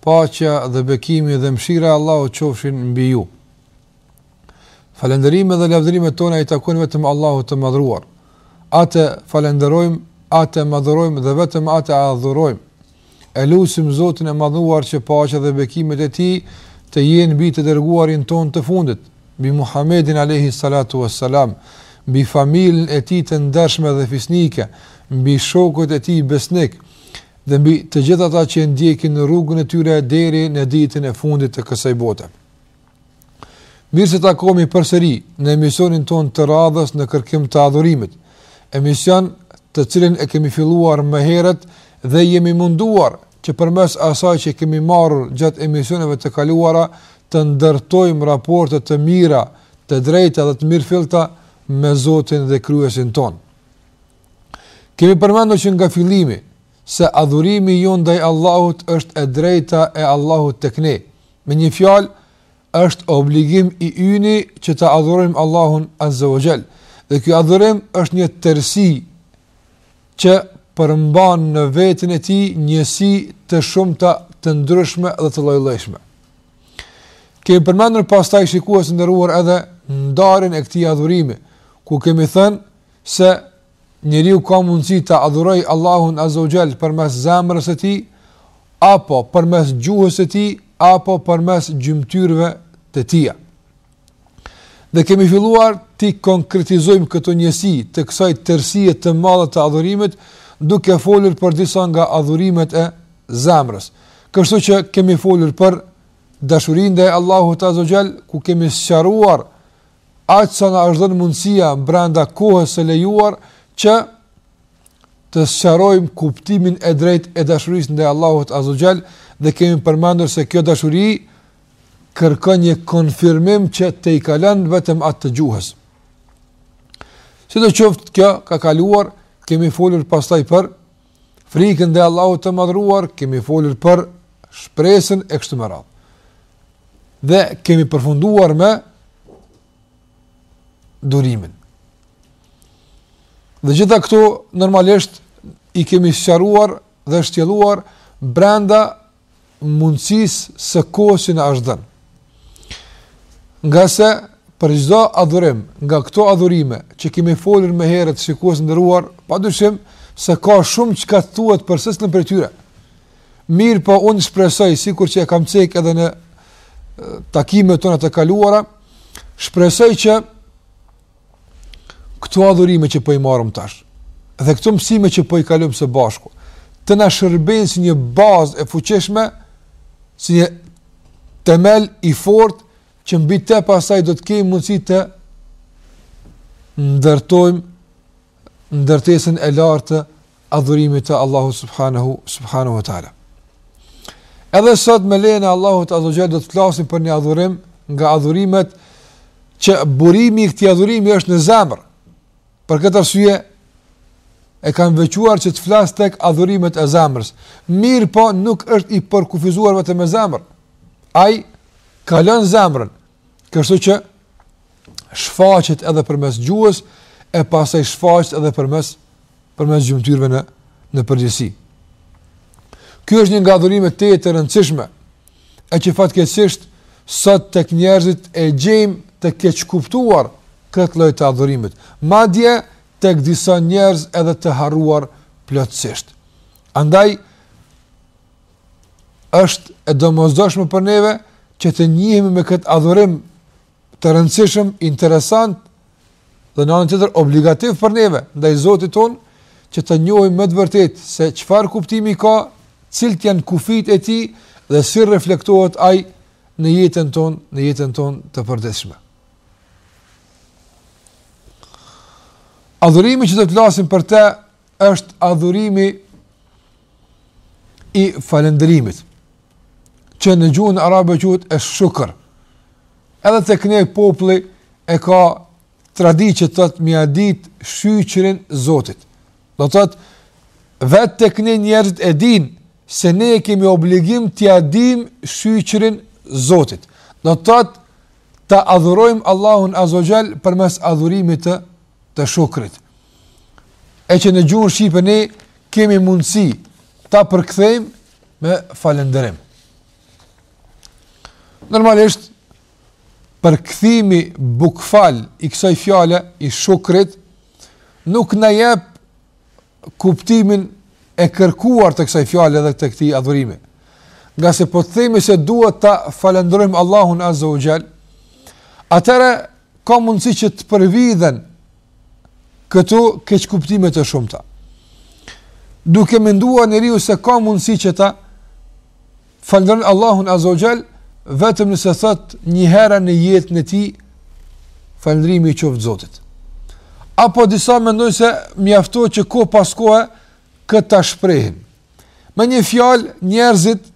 Paqja dhe bekimi dhe mëshira e Allahut qofshin mbi ju. Falënderimet dhe lavdërimet tona i takojnë vetëm Allahut të Madhruar. Atë falënderojmë, atë madhurojmë dhe vetëm atë adhurojmë. E lusim Zotin e Madhruar që paqja dhe bekimet e Tij të jenë mbi të dërguarin tonë të fundit, mbi Muhammedin alayhi salatu wassalam, mbi familjen e tij të ndershme dhe fisnike, mbi shokët e tij besnikë, dhe mbi të gjithë ata që e ndjekin rrugën e tyre deri në ditën e fundit të kësaj bote. Mirë se takohemi përsëri në emisionin tonë të radhës në kërkim të adhurimit. Emision të cilin e kemi filluar më herët dhe jemi munduar që përmes asaj që kemi marrur gjatë emisioneve të kaluara të ndërtojmë raporte të mira, të drejta dhe të mirëfillta me Zotin dhe Krijuesin tonë. Kemi përmendur që nga fillimi se adhurimi jonë ndaj Allahut është e drejta e Allahut tek ne. Me një fjalë, është obligim i yni që ta adhurojmë Allahun Azza wa Jall. Dhe ky adhurim është një tërësi që përmban në veten e tij njësi të shumta të ndryshme dhe të llojllojshme. Kemi përmendur pastaj shikues të nderuar edhe ndarjen e këtij adhurimi, ku kemi thënë se njeriu ka mundësi ta adhurojë Allahun Azza wa Jall përmes zemrës së tij, apo përmes gjuhës së tij, apo përmes gjymtyrëve të tija. Dhe kemi filluar t'i konkretizojmë këto njësi të kësaj tërësie të madhe të adhurimit, duke folur për disa nga adhurimet e zemrës. Kështu që kemi folur për dashurinë ndaj Allahut Azza wa Jall, ku kemi sqaruar aq sa na është dhënë mundësia brenda kohës së lejuar që të sqarojmë kuptimin e drejtë të dashurisë ndaj Allahut Azza wa Jall dhe kemi përmendur se kjo dashuri kërkon një konfirmim që tejkalon vetëm atë të gjuhës. Sidoqoftë kjo ka kaluar, kemi folur pastaj për Frikën ndaj Allahut të Madhëruar, kemi folur për shpresën e kështu me radhë. Dhe kemi përfunduar me durimin. Dhe gjitha këto normalisht i kemi sqaruar dhe shtjelluar brenda mundësisë së kohës që na është dhënë. Ngase për çdo adhurim, nga këto adhurime që kemi folur më herët shikues të nderuar, pa dyshim se ka shumë çka të thuhet për secilën prej tyre. Mirëpo unë shpresoj sikur që e kam cek edhe në takimet tona të kaluara, shpresoj që këto adhurime që po i marrim tash dhe këto mësime që po i kalojmë së bashku të na shërbejnë si një bazë e fuqishme, si një temel i fortë që mbi të pastaj do të kemi mundësi të ndërtojmë ndërtesën e lartë adhurimit të Allahut subhanahu subhanahu wa taala. Edhe sot me lejen e Allahut azza ue xhel do të flasim për një adhurim nga adhurimet që burimi i këtij adhurimi është në zemër. Për këtë arsye e kam veçuar që të flas tek adhurimet e zemrës. Mirëpo nuk është i përkufizuar vetëm me zemër. Ai kalon zemrën. Kështu që shfaqet edhe përmes gjuhës, e pastaj shfaqet edhe përmes, përmes gjymtyrëve në, në përgjithësi. Ky është një nga adhurimet e, të rëndësishme, e që fatkeqësisht sot tek njerëzit e gjejmë të keqkuptuar këtë lloj të adhurimit. Madje tek disa njerëz edhe të harruar plotësisht. Andaj është e domosdoshme për neve që të njihemi me këtë adhurim të rëndësishëm, interesant dhe në anën tjetër obligativ për neve, ndaj Zotit tonë, që të njohim me të vërtetë se çfarë kuptimi ka, cilët janë kufijtë e tij dhe si reflektohet ai në jetën tonë, në jetën tonë të përditshme. Adhurimi që do të flasim për te, është adhurimi i falënderimit që në gjuhën arabe quhet esh-shukr. Edhe tek ne populli e ka traditë që thotë me ia ditë shyqërin Zotit. Do të thotë vetë tek ne njerëzit e dinë se ne e kemi obligim t'ia dimë shyqërin Zotit. Do të thotë ta adhurojmë Allahun azza ue xhel përmes adhurimit të të shukrit. E që në gjuhën shqipe ne kemi mundësi ta përkthejmë me falënderim. Normalisht përkthimi bukval i kësaj fjale i shukrit nuk na jep kuptimin e kërkuar të kësaj fjale dhe të këtij adhurimi. Ngase po të themi se duhet ta falënderojmë Allahun azza ue xhel, atëherë ka mundësi që të përvidhen këtu keqkuptime të shumta. Duke menduar njeriu se ka mundësi që ta falënderon Allahun Azza wa Jall vetëm nëse thotë një herë në jetën e tij falëndrimi i qoftë Zotit. Apo disa mendojnë se mjafton që kohë pas kohe këtë ta shprehin. Me një fjalë njerëzit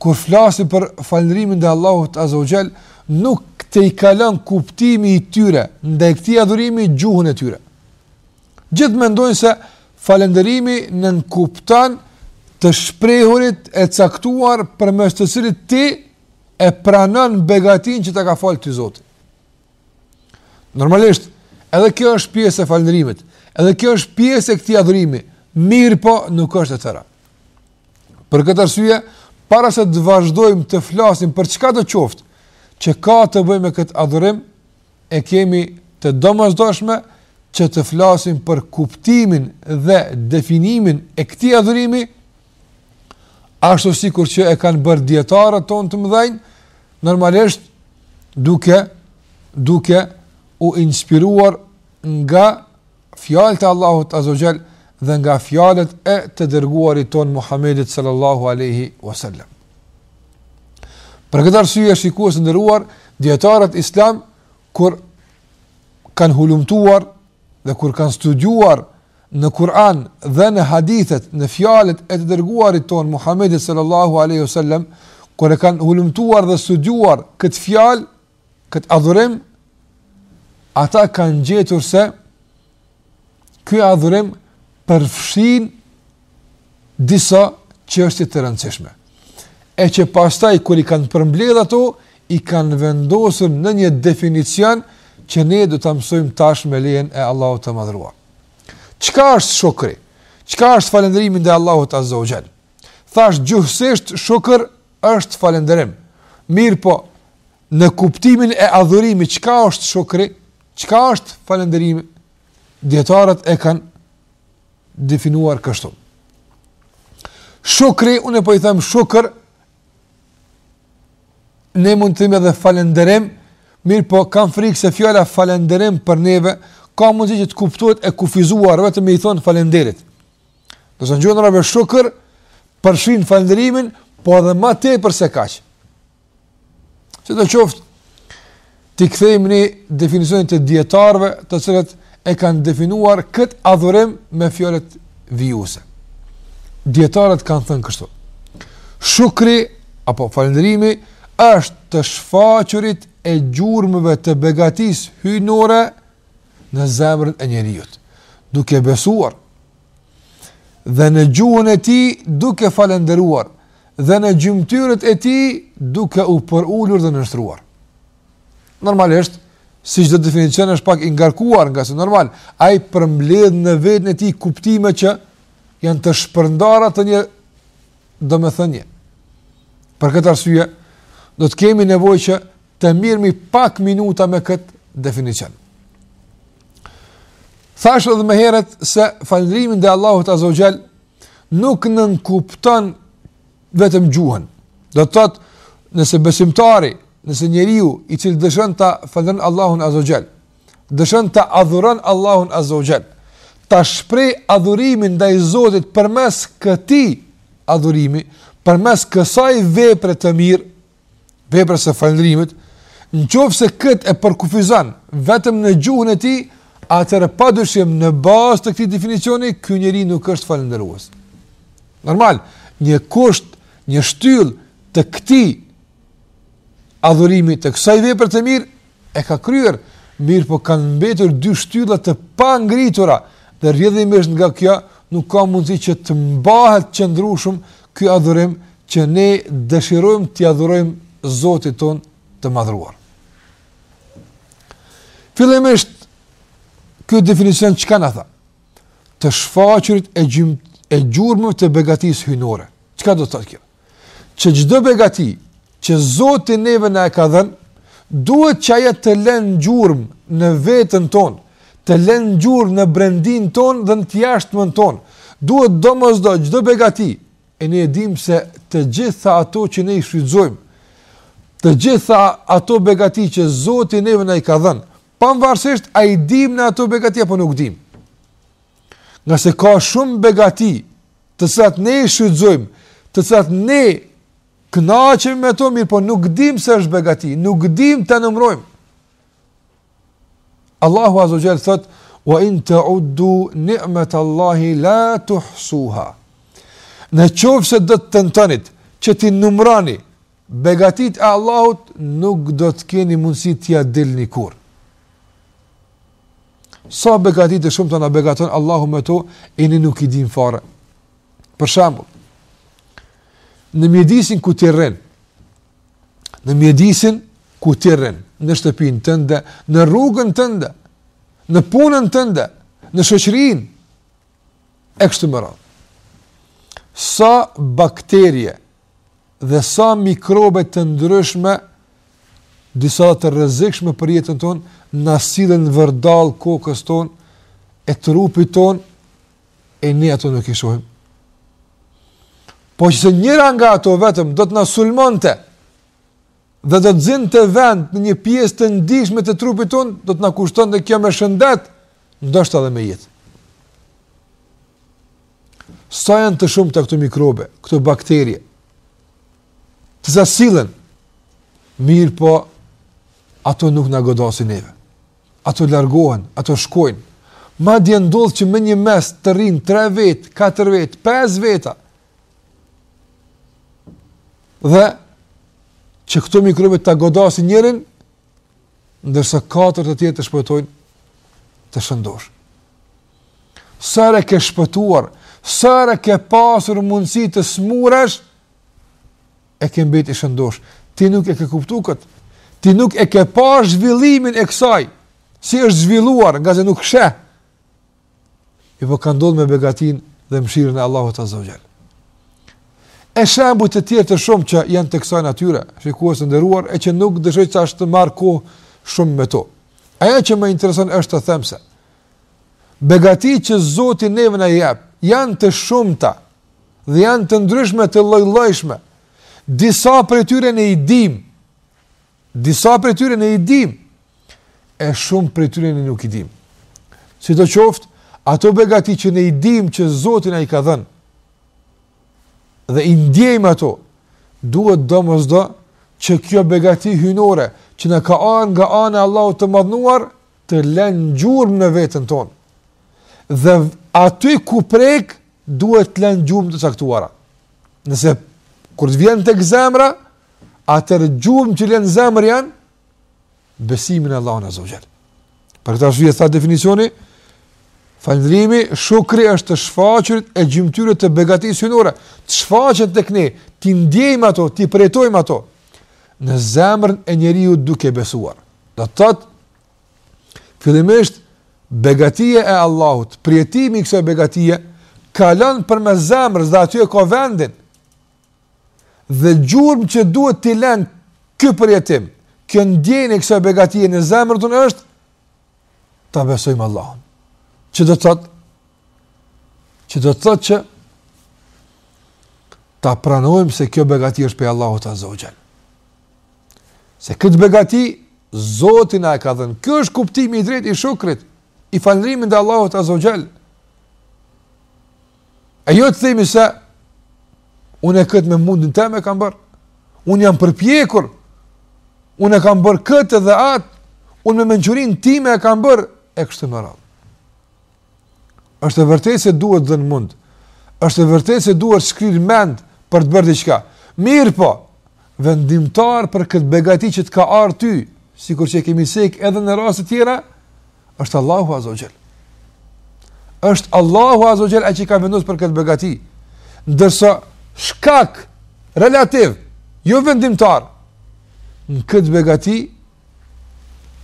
kur flasin për falëndrimin ndaj Allahut Azza wa Jall nuk e kalon kuptimi i tyre ndaj këtij adhurimi gjuhën e tyre. Gjithë mendojnë se falënderimi nënkupton të shprehurit e caktuar përmes të cilit ti e pranon begatinë që ta ka falë ty Zoti. Normalisht, edhe kjo është pjesë e falënderimit, edhe kjo është pjesë e këtij adhurimi, mirëpo nuk është e tëra. Për këtë arsye, para se të vazhdojmë të flasim për çka do të qoftë që ka të bëjë me këtë adhurim, e kemi të domosdoshme që të flasim për kuptimin dhe definimin e këtij adhurimi, ashtu sikur që e kanë bërë dijetarët tonë të mëdhenj, normalisht duke duke u inspiruar nga fjalët e Allahut Azza wa Jall dhe nga fjalët e të dërguarit tonë Muhammedit sallallahu alaihi wasallam. Për këtë arsye shikues të nderuar, dijetarët islamë kur kanë hulumtuar dhe kur kanë studiuar në Kur'an dhe në hadithet, në fjalët e të dërguarit tonë Muhammedit sallallahu alaihi wasallam, kur e kanë hulumtuar dhe studiuar këtë fjalë, Këtë adhurim, ata kanë gjetur se ky adhurim përfshin disa çështje të rëndësishme. E që pastaj, kur i kanë përmbledh ato, i kanë vendosur në një definicion që ne do ta mësojmë tash me lejen e Allahut të madhëruar. Çka është shukri? Çka është falënderimi ndaj Allahut Azza wa Jall? Thashë gjuhësisht shukr është falënderim. Mirëpo në kuptimin e adhurimit çka është shukri, çka është falënderimi? Dijetarët e kanë definuar kështu. Shukri, unë po i them shukr ne mund të themi edhe falënderim, mirëpo kam frikë se fjala falënderim për neve ka mundësi që të kuptohet e kufizuar vetëm me i thon faleminderit. Kurse në gjuhën arabe shukr përfshin falënderimin, po edhe më tepër se kaq. Si do qoftë, të kthehemi te definicioni i dijetarëve, të cilët e kanë definuar këtë adhurim me fjalët vijuse. Dijetarët kanë thënë kështu: Shukri apo falënderimi është të shfaqurit e gjurmëve të begatisë hyjnore në zemrën e njeriut, duke besuar, dhe në gjuhën e tij duke falënderuar, dhe në gjymtyrët e tij duke u përulur dhe nënshtruar. Normalisht, si çdo definicion është pak i ngarkuar ngase normal, ai përmbledh në veten e tij kuptime që janë të shpërndara të një domethënie. Për këtë arsye, do të kemi nevoj që të mirremi pak minuta me këtë definicion. Thashë edhe më herët se falëndrimi ndaj Allahut Azza wa Jall nuk nënkupton vetëm gjuhën. Do të thotë, nëse besimtari, nëse njeriu i cili dëshiron ta falëndron Allahun Azza wa Jall, dëshiron ta adhuron Allahun Azza wa Jall, ta shpreh adhurimin ndaj Zotit përmes këtij adhurimi, përmes kësaj vepre të mirë, veprës së falëndrimit, në qoftë se këtë e përkufizon vetëm në gjuhën e tij, atëherë pa dyshim në bazë të këtij definicioni, ky njeri nuk është falënderues. Normal, një kusht, një shtyllë të këtij adhurimi të kësaj vepër të mirë, E ka kryer, mirëpo kanë mbetur dy shtylla të pangritura dhe rrjedhimisht nga kjo nuk ka mundësi që të mbahet qëndrueshëm ky adhurim që ne dëshirojmë t'i adhurojmë Zotit tonë të madhruar. Fillimisht, kjo definicion çka na tha? Të shfaqurit e, gjim, e gjurmëve të begatisë hyjnore. Çka do të thotë kjo? që çdo begati që Zoti neve na e ka dhënë, duhet që ajo të len gjurmë në veten tonë, të len gjurmë në brendinë tonë dhe në të jashtmen tonë. Duhet domosdo çdo begati e ne e dimë se të gjitha ato që ne i shfrytëzojmë, të gjitha ato begati që Zoti neve na i ka dhënë, pavarësisht a i dimë ne ato begati apo nuk dimë. Ngase ka shumë begati të cilat ne i shfrytëzojmë, të cilat ne kënaqemi me to, mirëpo nuk dim se është begati, nuk dim ta numrojmë. Allahu Azza wa Jall thotë, wa in teuddu ni'met Allahi la tuhsuha. Në qoftë se do të tentonit, që t'i numroni, begatitë e Allahut nuk do të keni mundësi t'ia dilni kurrë. Sa begati të shumta na begaton Allahu me to, e ne nuk i din fare. Për shembull, në mjedisin ku ti rrin, në mjedisin ku ti rrin, në shtëpinë tënde, në rrugën tënde, në punën tënde, në shoqërinë, e kështu me radhë. Sa bakterie dhe sa mikrobe të ndryshme, disa të rrezikshme për jetën tonë, na sillen vërdall kokës tonë e trupit tonë e ne ato nuk i shohim. Po që se njëra nga ato vetëm do të na sulmonte dhe do të zinte vend në një pjesë të ndjeshme të trupit tonë, do të na kushtonte kjo me shëndet, ndoshta edhe me jetë. Sa janë të shumta këto mikrobe, këto bakterie, teksa sillen, mirëpo, ato nuk na godasin neve. Ato largohen, ato shkojnë. Madje ndodh që në një mes të rrinë 3 vetë, 4 vetë, 5 veta. Dhe që këto mikrobe ta godasin njërin, ndërsa katër të tjerë të shpëtojnë të shëndoshë. Sa herë ke shpëtuar, sa herë ke pasur mundësi të smuresh, e ke mbet i shëndoshë. Ti nuk e ke kuptu këtë, ti nuk e ke pa zhvillimin e kësaj, si është zhvilluar ngase nuk sheh, Po ka ndodh me begatinë dhe mshirën e Allahut azze ue xhel. E shembuj të tjerë të shumtë që janë të kësaj natyre, shikues të nderuar, e që nuk dëshiroj tashti të marr kohë shumë me to. Ajo që më intereson është të them se begatitë që Zoti neve na jep, janë të shumta dhe janë të ndryshme të llojllojshme, disa prej tyre ne i dimë, Disa prej tyre ne i dimë, e shumë prej tyre ne nuk i dimë. Sidoqoftë, ato begati që ne i dimë që Zoti na i ka dhënë, dhe i ndjejmë ato, duhet domosdo që kjo begati hyjnore, që na ka ardh nga ana e Allahut të madhnuar, të lënë gjurmë në veten tonë. Dhe aty ku prek, duhet të lënë gjurmë të caktuara. Nëse, kur të vjen tek zemra, Atëherë gjurmë që lë në zemër janë, besimi në Allahun azze ue xhel. Për këtë arsye thotë definicioni, falënderimi, shukri është të shfaqurit e gjurmëve të begatisë hyjnore, të shfaqen tek ne, t'i ndjejmë ato, t'i përjetojmë ato, në zemrën e njeriut duke besuar. Do të thotë, fillimisht, begatia e Allahut, përjetimi i kësaj begatie, kalon përmes zemrës dhe aty e ka vendin, Dhe gjurmët që duhet t'i lënë ky përjetim, kjo ndjenjë e kësaj begatie në zemrën tonë është, ta besojmë Allahun. Që do të thotë? Që do të thotë që ta pranojmë se kjo begati është prej Allahut azze ue xhel. Se këtë begati, Zoti na e ka dhënë. Ky është kuptimi i drejtë i shukrit, i falënderimit ndaj Allahut azze ue xhel. E jo të themi se unë e këtë me mundin tem e kam bërë, unë jam përpjekur, unë e kam bërë këtë dhe atë, unë me mençurinë time e kam bërë, e kështu me radhë. është e vërtetë se duhet dhënë mund, është e vërtetë se duhet shkrirë mend për të bërë diçka. Mirëpo, vendimtar për këtë begati që të ka ardhë ty, sikurse e kemi cekë edhe në raste tjera, është Allahu Azza wa Jall. Është Allahu Azza wa Jall ai që ka vendosur për këtë begati. Ndërsa shkak relativ, jo vendimtar, në këtë begati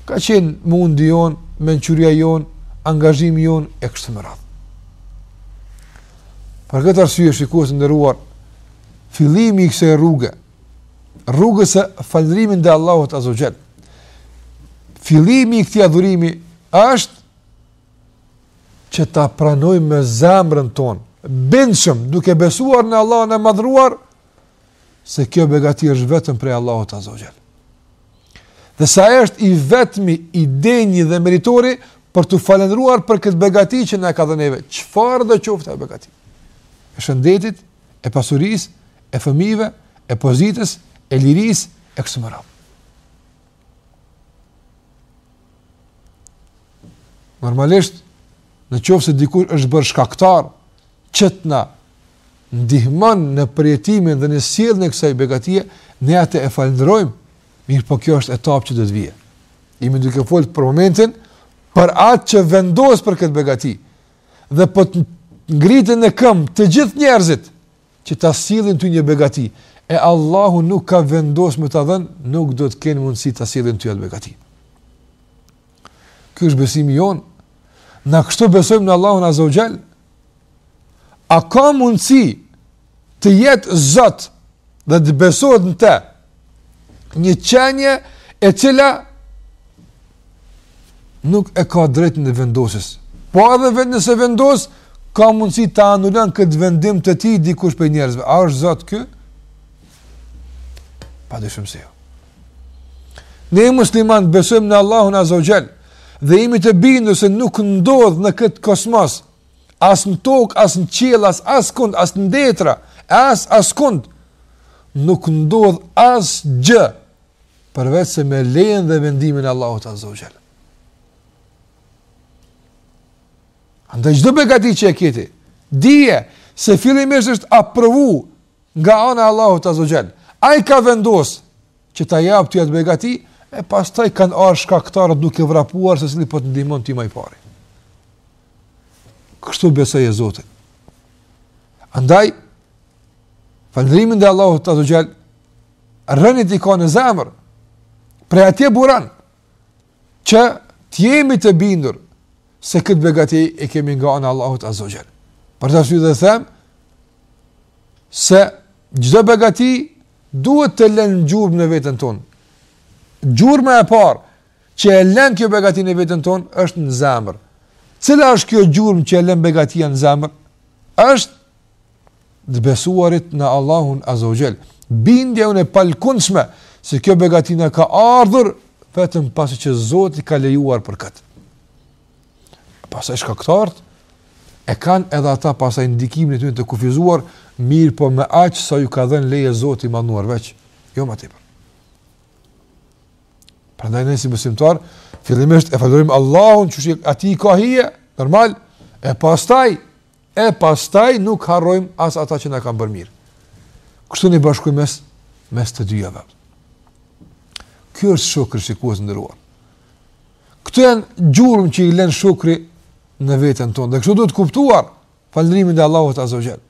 ka qenë mundi jonë, mençuria jonë, angazhimi jonë e kështu me radhë. Për këtë arsye shikues të nderuar, fillimi i kësaj rruge rrugës së falëndrimit ndaj Allahut Azza wa Jall. Fillimi i këtij adhurimi është që ta pranojmë me zemrën tonë, bindshëm, duke besuar në Allahun e madhruar se kjo begati është vetëm prej Allahut Azza wa Jall. Dhe se ai është i vetmi i denjë dhe meritori për t'u falënderuar për këtë begati që na ka dhënë neve, çfarëdo qoftë ajo begati. E shëndetit, e pasurisë, e fëmijëve, e pozitës, e lirisë e kështu me radhë. Normalisht në qoftë se dikush është bërë shkaktar që të na ndihmon në përjetimin dhe në sjelljen e kësaj begatie, ne atë e falënderojmë. Mirëpo kjo është etapë që do të vijë. Jemi duke folur për momentin, për atë që vendos për këtë begati. dhe po të ngriten në këmbë të gjithë njerëzit që ta sjellin ty një begati e Allahu nuk ka vendosur me ta dhënë, nuk do të kenë mundësi ta sjellin ty atë begati. Ky është besimi jonë. Na kështu besojmë në Allahun Azza wa Jall. A ka mundësi të jetë Zot dhe të besohet në të një qenie e cila nuk e ka të drejtën e vendosjes. Po edhe vetë nëse vendos, ka mundësi ta anulon këtë vendim të tij dikush prej njerëzve. A është Zot ky? Pa dyshim se jo. Ne muslimanët besojmë në Allahun Azza wa Jall dhe jemi të bindur se nuk ndodh në këtë kosmos As në tokë, as në qiell, as, askund, as në detra, as askund nuk ndodh asgjë përveç se me lejen dhe vendimin e Allahut Azza wa Jall. Andaj çdo begati që e ke ti, dije se fillimisht është aprovu nga ana e Allahut azza wa xhel. Ai ka vendos që ta jap ty atë begati e pastaj kanë ardhur shkaktarët duke vrapuar secili po të ndihmon ty më i pari. Kështu besoje Zotin. Andaj, falënderimi ndaj Allahut azza wa xhel, rrënjët i ka në zemër, prej atje buran, që të jemi të bindur se këtë begati e kemi nga ana e Allahut Azza wa Jall. Për këtë arsye edhe them se çdo begati duhet të lënë gjurmë në veten tonë. Gjurma e parë që e lën kjo begati në veten tonë është në zemër. Cila është kjo gjurmë që e lën begatia në zemër? Është të besuarit në Allahun Azza wa Jall. Bindja jonë e palkundshme se kjo begati na ka ardhur vetëm pasi që Zoti ka lejuar për këtë. Pastaj shkaktarët e kanë edhe ata pastaj ndikimin e tyre të kufizuar, mirëpo me aq sa ju ka dhënë leje Zoti i Madhnueshëm veç, jo më tepër. Prandaj ne si besimtarë fillimisht e falenderojmë Allahun që veç atij i ka hije, normal, e pastaj E pastaj nuk harrojmë as ata që na kanë bërë mirë. Kështu ne bashkojmë mes mes të dyjave. Ky është shukri shikues i nderuar. Këto janë gjurmë që i lën shukri në veten tonë. Dhe kështu duhet kuptuar falënderimin e Allahut Azza wa Jall.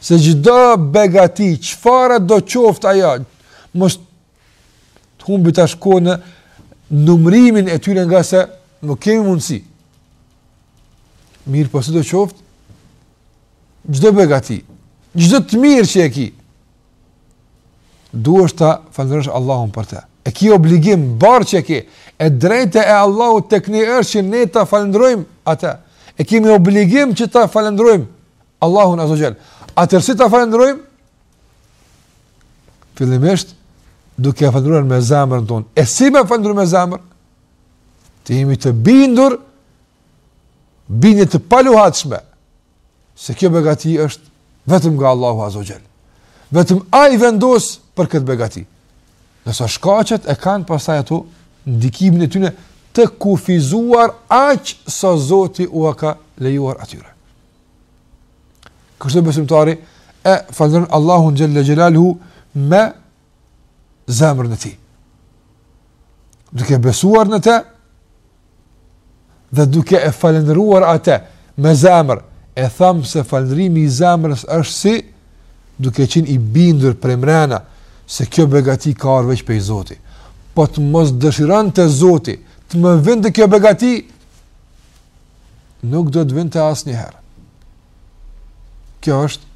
Se çdo begati, çfarëdo qoftë ajo, mos Të humbim tash kohë në numërimin e tyre ngase nuk kemi mundësi. Mirëpo sido qoftë, çdo begati, çdo të mirë që e ki, duhesh ta falëndrosh Allahun për te. E ki obligim, barrë që e ki, e drejta e Allahut tek ne është që ne ta falëndrojmë atë. E kemi obligim që ta falëndrojmë Allahun Azza wa Jall. Atëherë si ta falëndrojmë? Fillimisht, duke e falëndruar me zemrën tonë. E si me falëndruar me zemrën? Të jemi të bindur, bindje të paluhatshme, se kjo begati është vetëm nga Allahu Azza wa Jall. Vetëm ai vendos për këtë begati. Ndërsa shkaqet e kanë pastaj ato ndikimin e tyne të kufizuar aq sa Zoti ua ka lejuar atyre. Kështu besimtari e falënderon Allahun xhelle xhelaluhu me zemrën e tij. Duke besuar në të dhe duke e falënderuar atë me zemër, e thamë se falënderimi i zemrës është si duke qenë i bindur prej mrena se kjo begati ka ardhur veç prej Zotit. Po të mos dëshironte Zoti të më vinte kjo begati, nuk do të vinte asnjëherë. Kjo është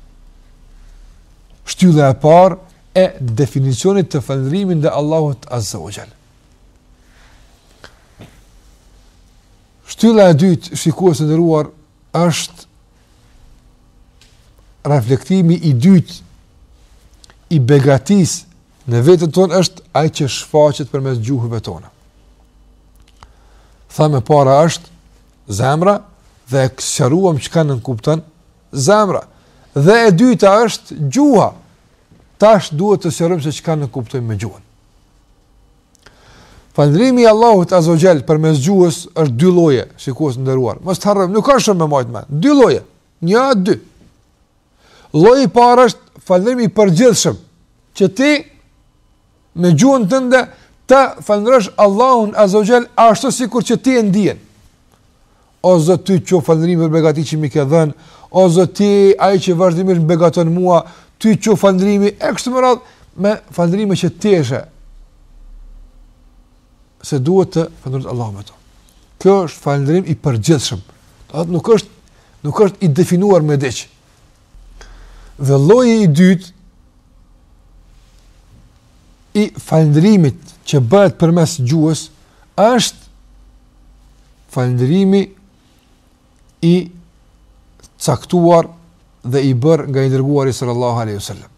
shtylla e parë e definicionit të falëndrimit ndaj Allahut Azza wa Jall. Shtylla e dytë, shikues të nderuar, është reflektimi i dytë i begatisë Në vetën tonë është ai që shfaqet përmes gjuhëve tona. Thamë e para është zemra dhe e sqaruam çka nënkupton zemra. Dhe e dyta është gjuha. Tash duhet të sqarojmë se çka nënkuptojmë me gjuhën. Falëndrimi i Allahut Azza wa Jall përmes gjuhës është dy lloje, shikues të nderuar. Mos të harrojmë, nuk është shumë me majtë mend. Dy lloje. Një, dy. Lloji i parë është falënderim i përgjithshëm që ti me gjuhën tënde të falënderosh Allahun Azza wa Jall ashtu sikur që ti e ndjen. O Zot ty qoftë falënderimi për begatinë që më ke dhënë, o Zot ti je ai që vazhdimisht më begaton mua, ty qoftë falënderimi e kështu me radhë me falënderime që ti sheh se duhet të falënderosh Allahun me to. Ky është falënderim i përgjithshëm. Do të thotë nuk është Nuk është i definuar me diç. Dhe lloji i dytë i falëndrimit që bëhet përmes gjuhës është falëndrimi i caktuar dhe i bërë nga i dërguari sallallahu alaihi wasallam.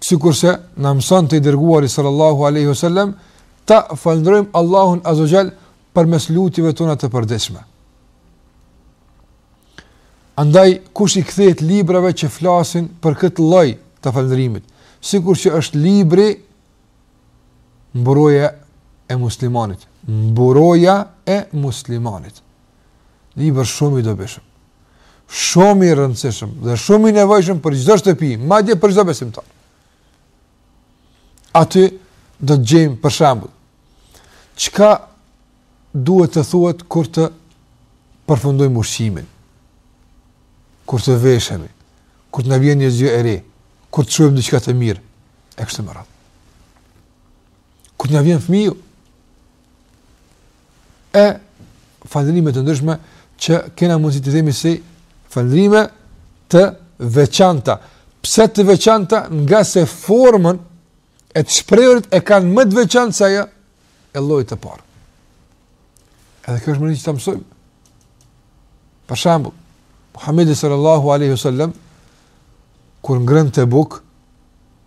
Sikurse na mësonte i dërguari sallallahu alaihi wasallam ta falënderojmë Allahun Azza wa Jall përmes lutjeve tona të përditshme. Andaj kush i kthehet librave që flasin për këtë lloj të falënderimit, sikur që është libri mburoja e muslimanit, mburoja e muslimanit. Libër shumë i dobishëm. Shumë i rëndësishëm dhe shumë i nevojshëm për çdo shtëpi, madje për çdo besimtar. Aty do të gjejmë për shembull çka duhet të thuhet kur të përfundojmë ushqimin. Kur të veshemi, kur të na vjen një gjë e re, kur të shohim diçka të mirë, e kështu me radhë. Kur na vjen fëmiu e falëndrime të ndryshme që kena mundësi të themi si falëndrime të veçanta. Pse të veçanta? Ngase formën e të shprehurit e kanë më të veçantë se ajo e llojit të parë. Edhe kjo është mënyrë që të mësojmë. Për shembull, Muhammedi sallallahu aleyhi sallam, kur ngrënte bukë,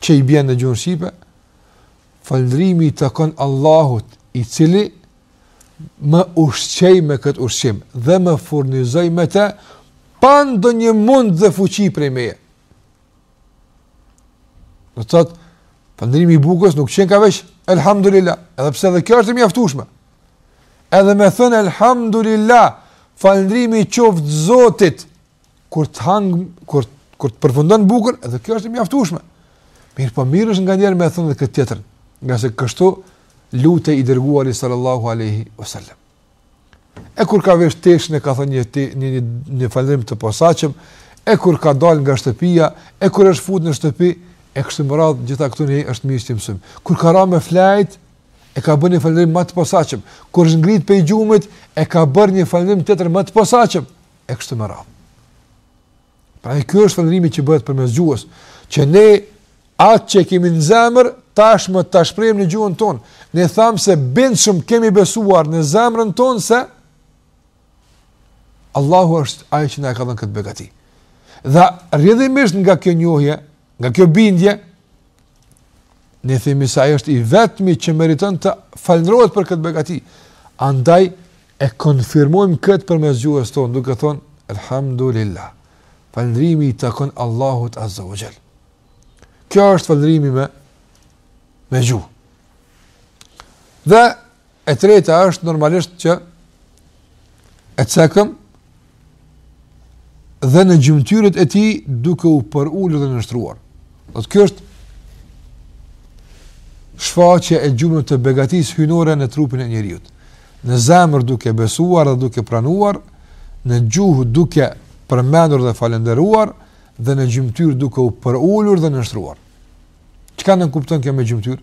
që i bjen në gjuhën shqipe, falëndrimi i takon Allahut, i cili më ushqeu me këtë ushqim dhe më furnizoi me të pa ndonjë mund dhe fuqi prej meje. Do thotë, falëndrimi i bukës nuk qenka veç elhamdulillah, edhe pse edhe kjo është e mjaftueshme. Edhe me thënë elhamdulillah, falëndrimi i qoftë Zotit kur të hanë, kur, kur të përfundon bukën, edhe kjo është e mjaftushme. Mirëpo mirë është nganjëherë me thënë dhe këtë tjetër, ngase kështu lutej i dërguari sallallahu aleyhi wasallam. E kur ka vesh teshën e ka thënë një, te, një, një, një falëndrim të posaçëm, e kur ka dal nga shtëpia, e kur është fut në shtëpi, e kështu me radhë gjitha këto ne është mirë t'i mësojmë. Kur ka ra me flejt, e ka bërë një falëndrim më të posaçëm. Kur është ngrit prej gjumit, e ka bërë një falëndrim tjetër më të posaçëm. e kështu me radhë. Pra kjo është falënderimi që bëhet përmes gjuhës, që ne atë që kemi në zemër, tashmë ta shprehim në gjuhën tonë. Ne thamë se bindëshëm kemi besuar në zemrën tonë se Allahu është ai që na e ka dhënë këtë begati. Dhe rrjedhimisht nga kjo njohje, Nga kjo bindje, ne themi se ai është i vetmi që meriton të falënderohet për këtë begati. Andaj e konfirmojmë këtë përmes gjuhës tonë, duke thonë, Elhamdulillah, falëndrimi i takon Allahut Azza ue Xhel. Ky është falëndrimi me, me gjuhë. Dhe E treta është normalisht që e cekëm dhe në gjymtyrët e tij duke u përulur dhe nënshtruar. Do thotë kjo është shfaqja e gjurmëve të begatisë hyjnore në trupin e njeriut. Në zemër duke besuar dhe duke pranuar, në gjuhë duke përmendur dhe falënderuar, dhe në gjymtyrë duke u përulur dhe nënshtruar. Çka nënkupton kjo me gjymtyrë?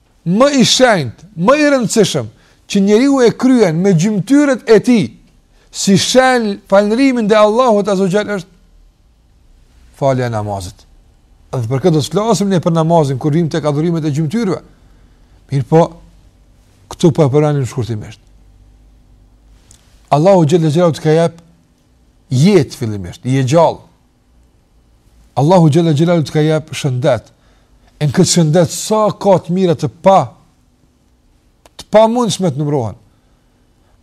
më i shenjtë, më i rëndësishëm që njeriu e kryen me gjymtyrët e tij, si shenjë falëndrimi ndaj Allahut azza ue xhel është falja e namazit. Edhe për këtë do të flasim ne për namazin kur vim tek adhurimet e gjymtyrëve. Mirëpo, këtu po e përmendim shkurtimisht. Allahu xhele xhelaluhu të ka jep jetë fillimisht, je gjallë, Allahu xhele xhelaluhu të ka jep shëndet, e në këtë shëndet sa ka të mira të pa, të pamundshme të numrohen,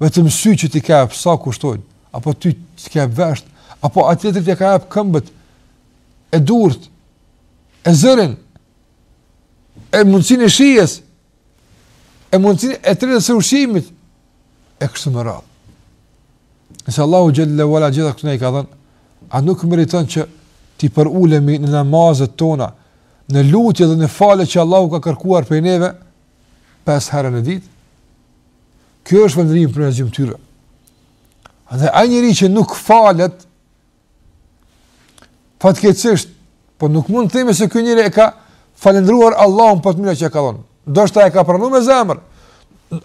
vetëm sytë që t'i ka jep sa kushtojnë, apo ty të ka jep veshët, apo atij tjetrit ia ka jep këmbët, e durtë, e zërin, e mundësinë e shijes, e mundësinë e tretjes së ushqimit, e kështu me radhë. Nëse Allahu Xhelle ue Ala të gjitha këto na i ka dhënë, a nuk meriton që t'i përulemi në namazet tona, në lutje dhe në falje që Allahu ka kërkuar prej neve, pesë herë në ditë, kjo është falënderim përmes gjymtyrëve. Dhe ai njeri që nuk falet, Fatkeqësisht, po nuk mund të themi se ky njeri e ka falënderuar Allahun për të mirat që i ka dhënë. Ndoshta e ka pranuar me zemër.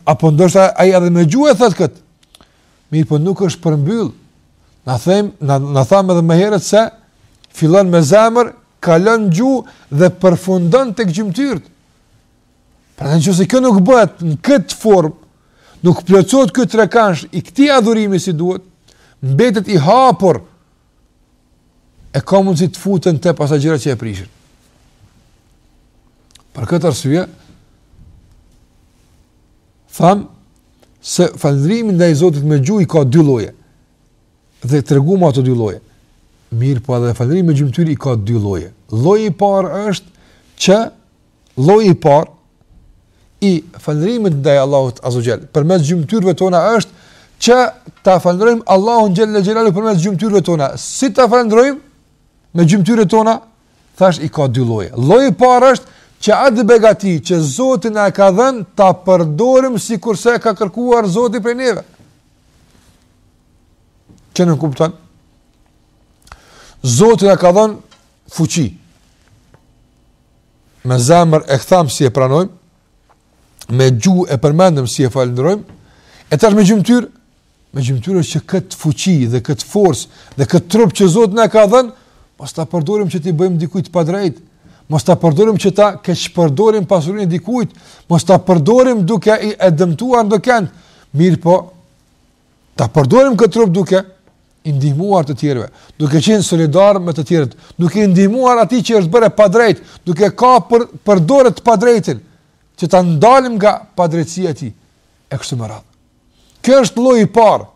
Apo ndoshta ai edhe me gjuhë e thotë këtë. Mirëpo nuk është përmbyllur. Na them, na na thamë edhe më herët se fillon me zemër, kalon në gjuhë dhe përfundon tek gjymtyrët. Pra në qoftë se kjo nuk bëhet në këtë formë, nuk plotësohet ky trekëndësh i këtij adhurimi si duhet, mbetet i hapur, e ka mundësi të futen disa gjëra që e prishin. Për këtë arsye, thamë se falënderimi ndaj Zotit me gjuhë i ka dy lloje, dhe i treguam ato dy lloje. Mirëpo edhe falënderimi me gjymtyrë i ka dy lloje. Lloji i parë është që Lloji i parë i falënderimit ndaj Allahut Azza wa Jall përmes gjymtyrëve tona është që ta falënderojmë Allahun Xhella Xhelalu përmes gjymtyrëve tona. Si ta falënderojmë me gjymtyrët tona? Thashë i ka dy lloje. Lloji i parë është që atë begati që Zoti na ka dhënë ta përdorim sikurse ka kërkuar Zoti prej neve. Çka nënkupton? Zoti na ka dhënë fuqi. me zemër e thamë si e pranojmë, me gjuhë e përmendëm si e falënderojmë, e tash me gjymtyrë, me gjymtyrë është që këtë fuqi dhe këtë forcë dhe këtë trup që Zoti na ka dhënë, mos ta përdorim që t'i bëjmë dikujt padrejtë, mos ta përdorim që ta keqpërdorim pasurinë e dikujt, mos ta përdorim duke e dëmtuar ndokënd, mirëpo ta përdorim këtë trup duke i ndihmuar të tjerëve, duke qenë solidar me të tjerët, duke i ndihmuar atij që i është bërë padrejtë, duke kapur për dore të padrejtin, që ta ndalim nga padrejtësia e tij e kështu me radhë. Ky është lloji i parë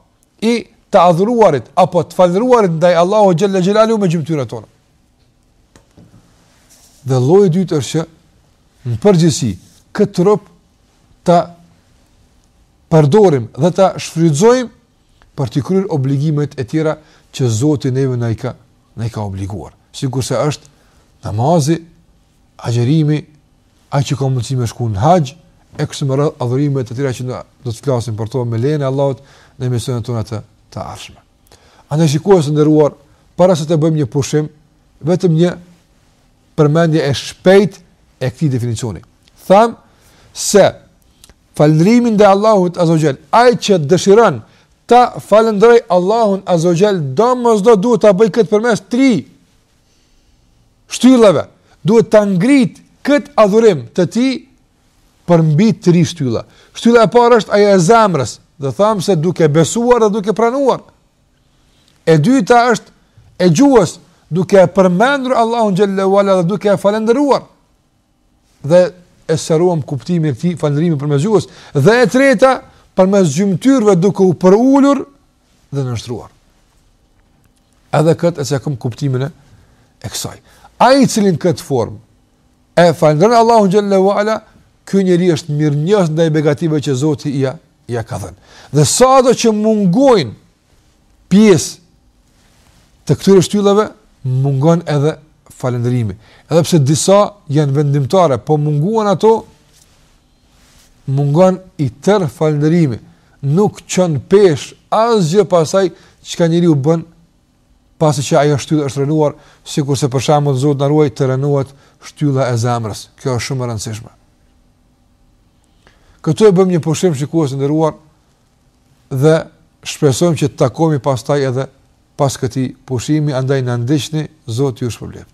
i të adhuruarit apo të falënderuarit ndaj Allahut Xhella Xhelalu me gjymtyrët tona. Dhe lloji i dytë është që në përgjithësi këtë trup ta përdorim dhe ta shfrytëzojmë për të kryer obligimet e tjera që Zoti neve na i ka na i ka obliguar. Sikurse është namazi, agjërimi, ai që ka mundësi me shku në haxh, e kështu me radhë adhurime të tjera që na do të flasim për to me lehen e Allahut në emisionet tona të të ardhshme. Andaj shikues të nderuar, para se të bëjmë një pushim, vetëm një përmendje e shpejtë e këtij definicioni. Thamë se Falëndrimi ndaj Allahut Azza wa Jall, ai që dëshiron ta falënderojë Allahun Azza wa Jall, domosdo duhet ta bëjë këtë përmes tri shtyllave, duhet ta ngrit këtë adhurim të tij për mbi tri shtylla. Shtylla e parë është ajo e zemrës, dhe thamë se duke besuar dhe duke pranuar. E dyta është e gjuhës, duke e përmendur Allahun Xhellewala dhe duke e falëndëruar. dhe e sqaruam kuptimin e këtij falënderimi përmes gjuhës dhe e treta përmes gjymtyrëve duke u përulur dhe nënshtruar. Edhe këtë e cekëm kuptimin e e kësaj. Ai i cili në këtë formë, e falënderon Allahun Xhelle Vala, ky njeri është mirënjohës ndaj begative që Zoti ia, ia ka dhënë. Dhe sado që mungojnë pjesë të këtyre shtyllave mungon edhe falënderimi. Edhe pse disa janë vendimtare, po munguan ato, mungon i tërë falënderimi. Nuk çon peshë asgjë pastaj çka njeriu bën pasi që ajo shtyllë është rrënuar, sikurse për shembull Zoti na ruajt të rrënohet shtylla e zemrës. Kjo është shumë e rëndësishme. Këtu e bëjmë një pushim shikues të nderuar, dhe shpresojmë që të takohemi pastaj edhe pas këtij pushimi, andaj na ndiqni, Zoti ju shpërbleftë.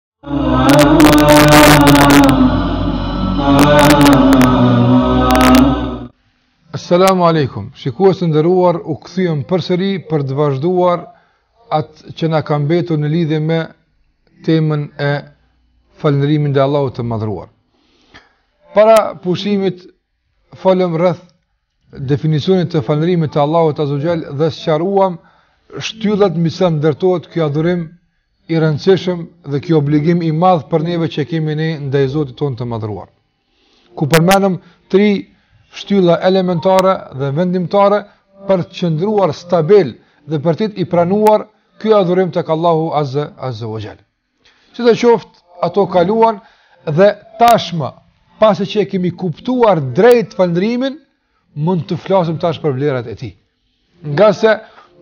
Assalamu alaikum. Shikues të nderuar, u kthyem përsëri për të vazhduar atë që na ka mbetur në lidhje me temën e falënderimit ndaj Allahut të Madhruar. Para pushimit folëm rreth definicionit të falënderimit të Allahut Azza Jall dhe sqaruam shtyllat mbi sa ndërtohet ky adhurim i rëndësishëm dhe ky obligim i madh për neve që kemi ne ndaj Zotit tonë të madhruar. Ku përmendëm tri shtylla elementare dhe vendimtare për të qëndruar stabil dhe për të i pranuar ky adhurim tek Allahu Azza Azza Jall. Sido qoftë, ato kaluan dhe tashmë, pasi që e kemi kuptuar drejt falëndrimin, mund të flasim tash për vlerat e tij. Ngase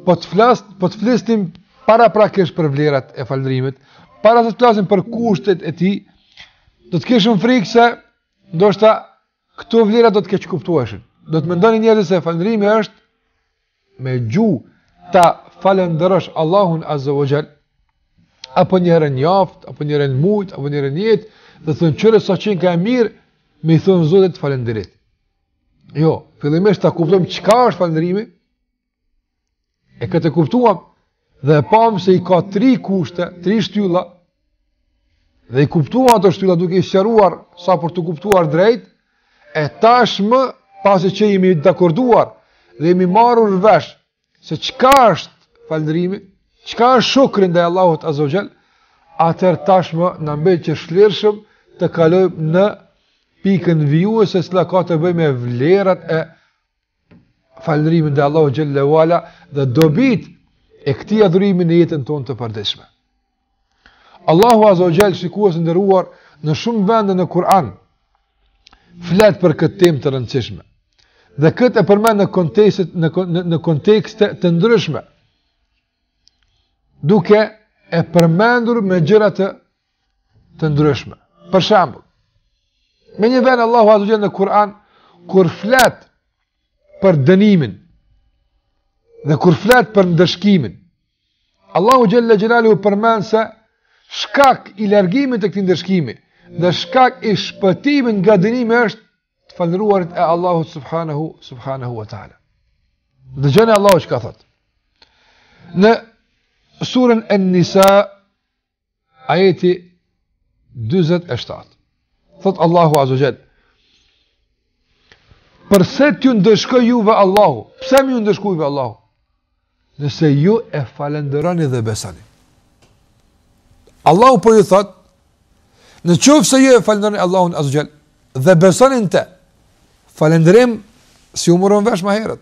po të flas, po të flisnim paraprakisht për vlerat e falëndrimit, para se të flasim për kushtet e tij, do të kishim frikë se ndoshta Këto vlera do të keqkuptoheshin. Do të mendonin njerëzit se falëndrimi është me gjuhë ta falënderosh Allahun Azza wa Jall apo një herë në javë, apo një herë në muaj, apo një herë në jetë, dhe të thonë qyre sa qenka e mirë, me i thon Zotit falënderit. Jo, fillimisht ta kuptojmë çka është falënderimi, E këtë e kuptuam dhe e pamë se i ka tri kushte, tri shtylla, dhe i kuptuam ato shtylla duke i sqaruar sa për t'u kuptuar drejt, e tashmë pasi që jemi dakorduar dhe jemi marrur vesh se çka është falëndrimi, çka është shukri ndaj Allahut Azza wa Jall, atëherë tashmë na mbet që shlirshëm të kalojmë në pikën vijuese e cila ka të bëjë me vlerat e falënderimit ndaj Allahut Xhelle ve Ala dhe dobitë e këtij adhurimi në jetën tonë të përditshme. Allahu Azza wa Jall shikues të nderuar në shumë vende në Kur'an flet për këtë temë të rëndësishme dhe këtë e përmend në kontekste në, në, në kontekste të ndryshme duke e përmendur me gjëra të të ndryshme. Për shembull, me një vend Allahu azza jalla në Kur'an kur flet për dënimin dhe kur flet për ndëshkimin. Allahu xhalla xhelaluhu përmend se shkak i largimit të këtij ndëshkimi dhe shkak i shpëtimit nga dënimi është të falëndruarit e Allahut subhanahu subhanahu wa taala. Dëgjoni Allahu çka thot. Në surën An-Nisa Ajeti 47. Thot Allahu Azza Jall. Përse t'ju ndëshkojë juve Allahu? Pse me ju ndëshku juve Allahu? Nëse ju e falenderoni dhe besoni. Allahu po ju thot, në qoftë se ju e falenderoni Allahun Azza Jall dhe besoni në të, falënderim si u morëm vesh ma herët.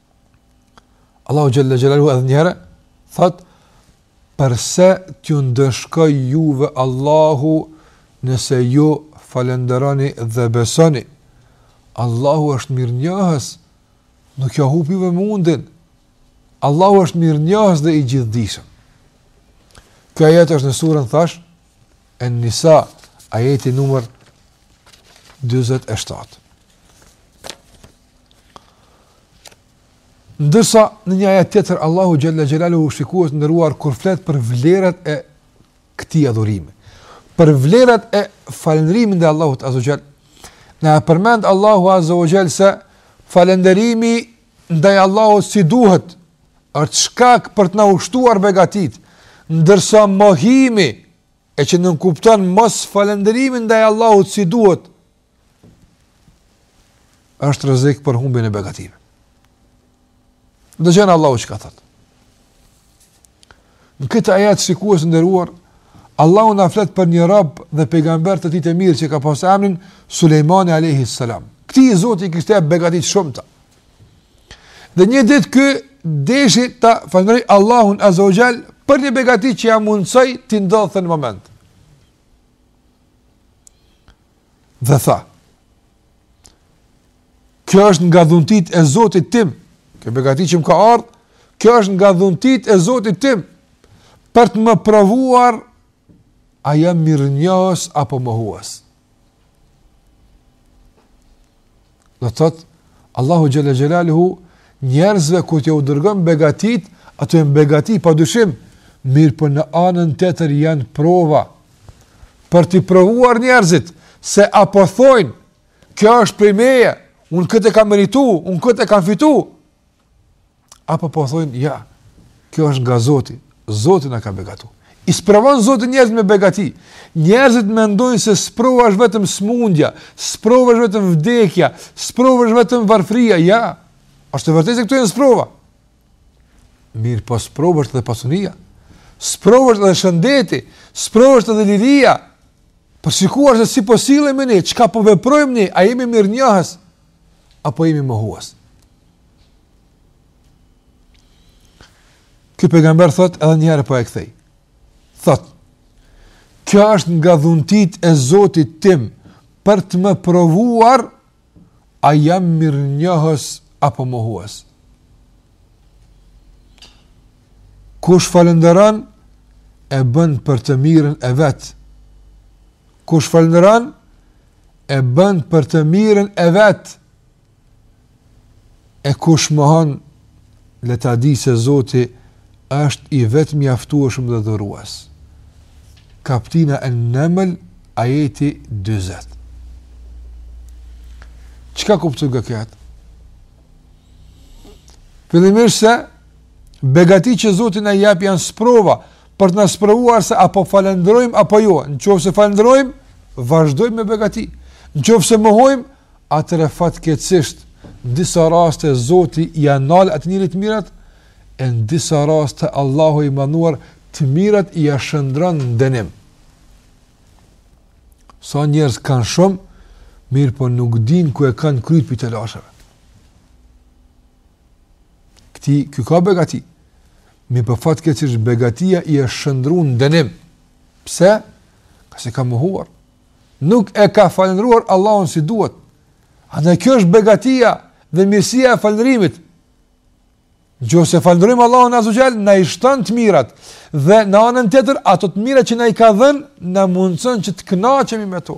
Allahu xhalla xhelaluhu edhe një herë thot përse t'ju ndëshkojë juve Allahu nëse ju falënderoni dhe besoni. Allahu është mirënjohës, nuk ja hup juve mundin. Allahu është mirënjohës dhe i gjithdijshëm. Kjo ajet është në surën thashë En Nisa, ajeti numër 47. Ndërsa në një ajet tjetër Allahu xhelle xhelaluhu shikues të nderuar kur flet për vlerat e këtij adhurimi. Për vlerat e falënderimit ndaj Allahut azze ve xhel. Na përmend Allahu azze ve xhel se falënderimi ndaj Allahut si duhet është shkak për të na u shtuar begatitë, ndërsa mohimi e që nënkupton mosfalënderimin ndaj Allahut si duhet është rrezik për humbjen e begative. Dëgjoni Allahu çka thotë. Në këtë ajet shikues të nderuar, Allahu na flet për një rob dhe pejgamber të tij të mirë që ka pas emrin Sulejmani alejhi selam. Këtij Zoti i kishte begati të shumta. Dhe një ditë ky deshi ta falënderojë Allahun azze ve xhel për një begati që ia mundësoi t'i ndodhte në moment. dhe tha, kjo është nga dhuntitë e Zotit tim, kjo begati që më ka ardhë, kjo është nga dhuntitë e Zotit tim, për të më provuar, a jam mirënjohës apo mohues. Do të thotë Allahu xhelle xhelaluhu njerëzve kur t'ju dërgon begatitë, ato janë begati pa dyshim, mirëpo në anën tjetër janë prova, për t'i provuar njerëzit, se a po thojnë, kjo është prej meje, unë këtë e kam meritu, unë këtë e kam fitu, Apo po thojnë, ja, kjo është nga Zoti, Zoti na ka begatu. I sprovon Zoti njerëzit me begati. Njerëzit mendojnë se sprova është vetëm smundja, sprova është vetëm vdekja, sprova është vetëm varfëria, ja. Është vërtet se këto janë sprova. Mirëpo sprova është edhe pasunia. Sprova është edhe shëndeti, sprova është edhe liria. Për shikuar se si po sillemi ne, çka po veprojmë ne, a jemi mirënjohës? apo jemi mohues. Ky pejgamber thotë edhe një herë po e kthej. Thotë: Kjo është nga dhuntitë e Zotit tim për të më provuar a jam mirënjohës apo mohues. Kush falënderon e bën për të mirën e vet. Kush falënderon e bën për të mirën e vet. E kush mohon le ta dijë se Zoti është i vetëmjaftueshëm dhe dhurues. Kaptina En-Neml, ajeti 40. Çka kuptuam nga kjo? Fillimisht se begatitë që Zoti na jep janë sprova, për të na sprovuar se apo falënderojmë apo jo. Nëse falënderojmë, vazhdojmë me begati. Nëse mohojmë, atëherë fatkeqësisht në disa raste Zoti ia ndal atij njeriu të mirat, e në disa raste Allahu i madhëruar të mirat ia shndërron në dënim. Sa njerëz kanë shumë, mirëpo nuk dinë ku e kanë kryt prej telasheve. Këtij, ky ka begati. Mirëpo fatkeqësisht begatia i është shndërru në dënim. Pse? Ngase ka mohuar. Nuk e ka falënderuar Allahun si duhet. Andaj kjo është begatia dhe mirësia e falënderimit. Në qoftë se falënderojmë Allahun azze ve xhel, na i shton të mirat. Dhe në anën tjetër, ato të mirat që na i ka dhënë, na mundëson që të kënaqemi me to.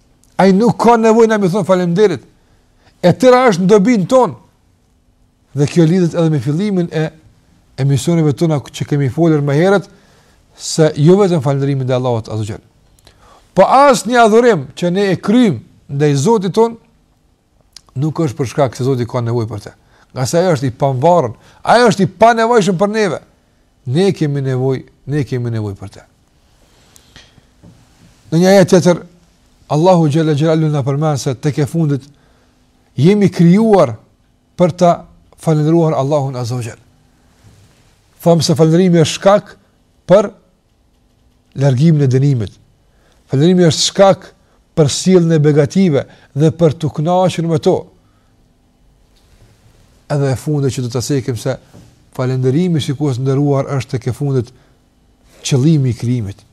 Ai nuk ka nevojë na me i thanë faleminderit. E tëra është në dobinë tonë. Dhe kjo lidhet edhe me fillimin e emisioneve tona që kemi folur më herët se jo vetëm falënderimi ndaj Allahut azze ve xhel, po asnjë adhurim që ne e kryejmë ndaj Zotit tonë, nuk është për shkak se Zoti ka nevojë për të. Ngase ai është i pavarur, ai është i panevojshëm për neve. Ne kemi nevojë, ne kemi nevojë për të. Në një ajet tjetër Allahu xhalla xhelalu na përmend se tek e fundit jemi krijuar për ta falendëruar Allahun azze ve xhel. Thamë se falënderimi është shkak për largimin e dënimit. Falënderimi është shkak për sjelljen e begative dhe për t'u kënaqur me to. Edhe e fundit që do ta cekim se falënderimi shikues të nderuar është tek e fundit qëllimi i krijimit.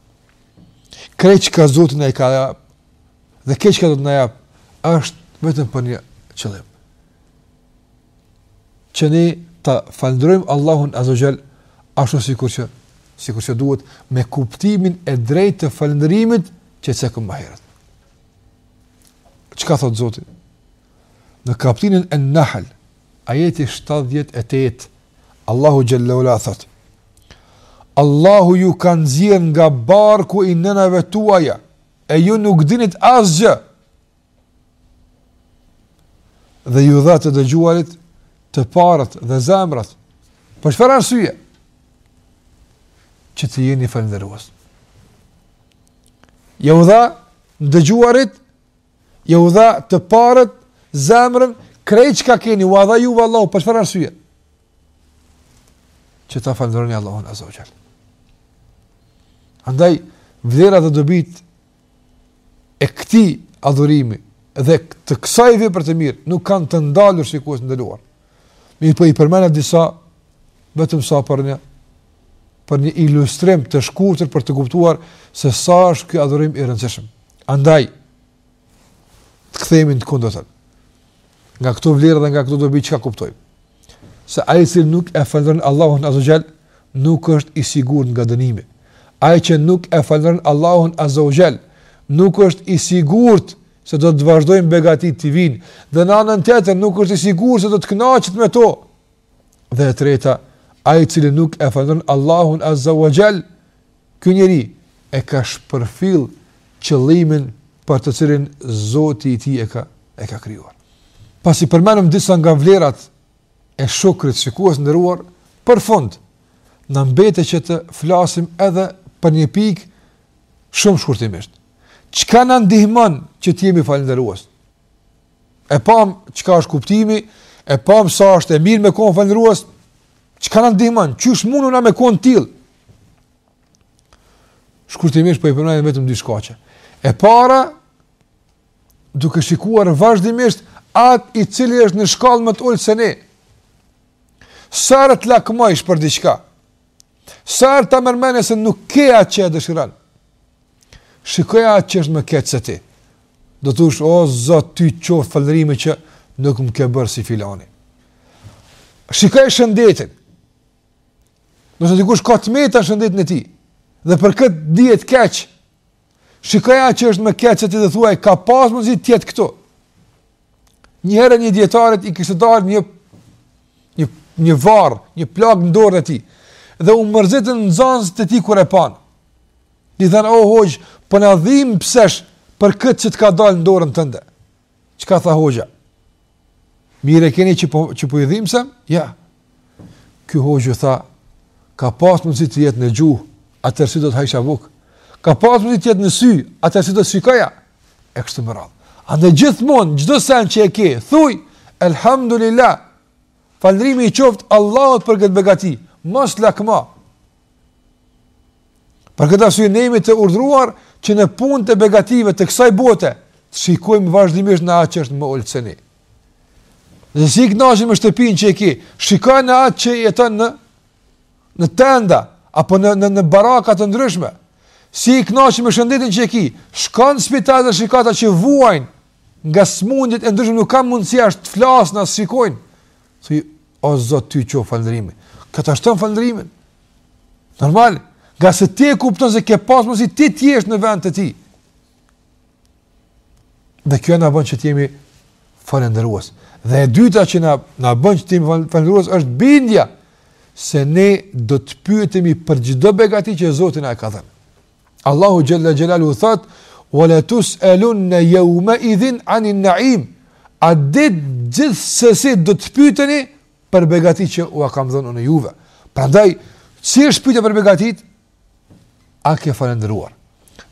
Krejt çka Zoti na i ka dhënë dhe krejt çka do të na japë është vetëm për një qëllim. që ne ta falënderojmë Allahun azze ve xhel ashtu sikur që sikur që duhet me kuptimin e drejtë të falënderimit që cekëm ma herët. Çka thotë Zoti? Në kaptinën En-Nahl, ajeti 78, Allahu xhel-le ve ala thotë, Allahu ju ka nxjerrë nga barku i nënave tuaja, e ju nuk dinit asgjë, dhe ju dha të dëgjuarit, të parit dhe zemrat. Për çfarë arsye? Që të jeni falënderues. Ju dha të dëgjuarit, ju dha të parit, zemrën, krejt çka keni, ua dha juve Allahu për çfarë arsye? Që ta falënderoni Allahun azze ve xhel. Andaj vlera dhe dobitë e këtij adhurimi dhe të kësaj vepër të mirë nuk kanë të ndalur sikur s'të ndaluar. Mirëpo i përmenda disa, vetëm sa për një, për një ilustrim të shkurtur për të kuptuar se sa është kjo adhurim i rëndësishëm. Andaj, të kthemi në të kundërtën. Nga këto vlera dhe nga këto dobi çka kuptojmë. se ai i cili nuk e falënderon Allahun Azza wa Jall nuk është i sigurt nga dënimi. Ai që nuk e falënderon Allahun Azza wa Jall nuk është i sigurt se do të vazhdojnë begatitë t'i vinë dhe në anën tjetër nuk është i sigurt se do të kënaqet me to. Dhe e treta, ai i cili nuk e falënderon Allahun Azza wa Jall Ky njeri e ka shpërfill qëllimin për të cilin Zoti i tij e ka e ka krijuar. Pasi përmendëm disa nga vlerat e shukrit, shikues të nderuar, për fund na mbetet që të flasim edhe për një pikë shumë shkurtimisht. Çka na ndihmon që të jemi falënderues? E pam çka është kuptimi, e pam sa është e mirë me kon falënderues. Çka na ndihmon? Qysh mundum na me kon t'till? Shkurtimisht po i përmendim vetëm dy shkaqe. E para, duke shikuar vazhdimisht atë i cili është në shkallë më të ulët se ne. Sa herë të lakmojsh për diçka. Sa herë të merr mendja se nuk ke atë që e dëshiron. Shikoje atë që është më keq se ti. Do të thush, o, zot, ty qoftë falënderimi që nuk më ke bërë si filani. Shikoje shëndetin. Nëse dikush ka të meta n'shëndetin e tij dhe për këtë ndihet keq, shikoje atë që është më keq se ti dhe thuaj ka pas mundësi të jetë këtu. Një herë një dijetarit i kishte dalë një një një varrë, një plagë në dorën e tij dhe u mërzitën nxënësit e tij kur e pan. I thanë, o hoxhë, po na dhimbsesh për këtë që të ka dalë në dorën tënde. Çka tha hoxha? Mirë e keni që po, që po ju dhimbsem? Ja. Ky hoxhë tha, ka pas mundësi të jetë në gjuhë, atëherë si do të hajsha bukë. Ka pas mundësi të jetë në sy, atëherë si do të shikoja. E kështu me radhë. Andaj gjithmonë, çdo send që e ke, thuj, elhamdulillah, falënderimi i qoftë Allahut për këtë begati, mos lakmo. Për këtë arsye ne jemi të urdhëruar që në punët e begative të kësaj bote të shikojmë vazhdimisht në atë që është më ulët se ne. Nëse s'kënaqesh me shtëpinë që e ke, shikoje atë që jeton në në tenda apo në në në baraka të ndryshme. S'kënaqesh me shëndetin që e ke, shko në spital dhe shikoji ata që vuajnë nga smundjet e ndryshme nuk kanë mundësi as të flasin as shikojnë. Thuaj o Zot ty qoftë falëndrimi. Kjo ta shton falëndrimin. Normal, nga se ti e kupton se ke pas mundësi ti të jesh në vend të tij. Dhe kjo na bën që të jemi falëndërues. Dhe e dyta që na na bën që të jemi falëndërues është bindja se ne do të pyetemi për çdo begati që Zoti na ka dhënë. Allahu xhalla xhelalu thotë: "Thumma la tusalunna yawma idhin anin na'im." Atë ditë gjithsesi do të pyeteni për begatitë që ua kam dhënë unë juve. Prandaj, si është pyetja për begatitë? A ke falendëruar?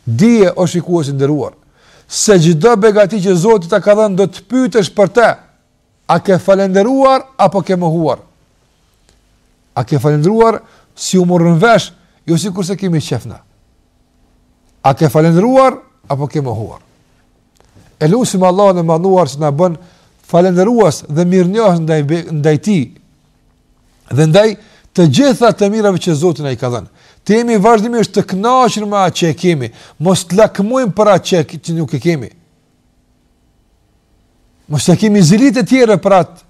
Dije o shikues i nderuar, se çdo begati që Zoti ta ka dhënë do të pyetesh për të. A ke falendëruar apo ke mohuar? A ke falendëruar si u morëm vesh, jo sikur se kemi qef na? A ke falendëruar apo ke mohuar? E lusim Allahun e madhëruar që të na bën falënderues dhe mirënjohës ndaj ndaj tij dhe ndaj të gjitha të mirave që Zoti na i ka dhënë. Të jemi vazhdimisht të kënaqur me atë që e kemi, mos të lakmojmë për atë që nuk e kemi. Mos të kemi zili të tjerët për atë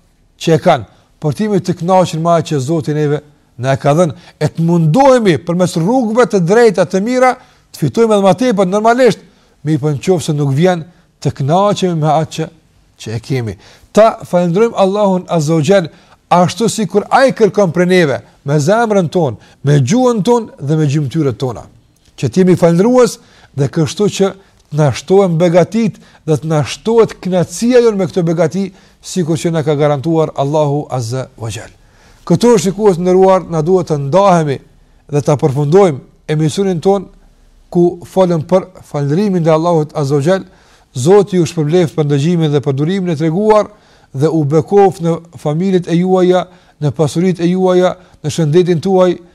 që e kanë, por të jemi të kënaqur me atë që Zoti neve Na e ka dhënë e të mundohemi përmes rrugëve të drejta të mira të fitojmë edhe ma tepër normalisht, mirëpo në qoftë se nuk vjen të kënaqemi me atë që që e kemi. Ta falënderojmë Allahun Azza wa Jall ashtu sikur ai kërkon prej neve me zemrën tonë, me gjuhën tonë dhe me gjymtyrët tona. Që të jemi falëndrues dhe kështu që të na shtohen begatitë dhe të na shtohet kënaqësia jonë me këto begati, sikur që na ka garantuar Allahu Azza wa Jall. Këtu, shikues të nderuar, na duhet të ndahemi dhe ta përfundojmë emisionin tonë ku folëm për falëndrimin ndaj Allahut Azza wa Jall. Zoti ju shpërbleftë për ndëgjimin dhe për durimin e treguar dhe ju bekoftë në familjet e juaja, në pasuritë e juaja, në shëndetin tuaj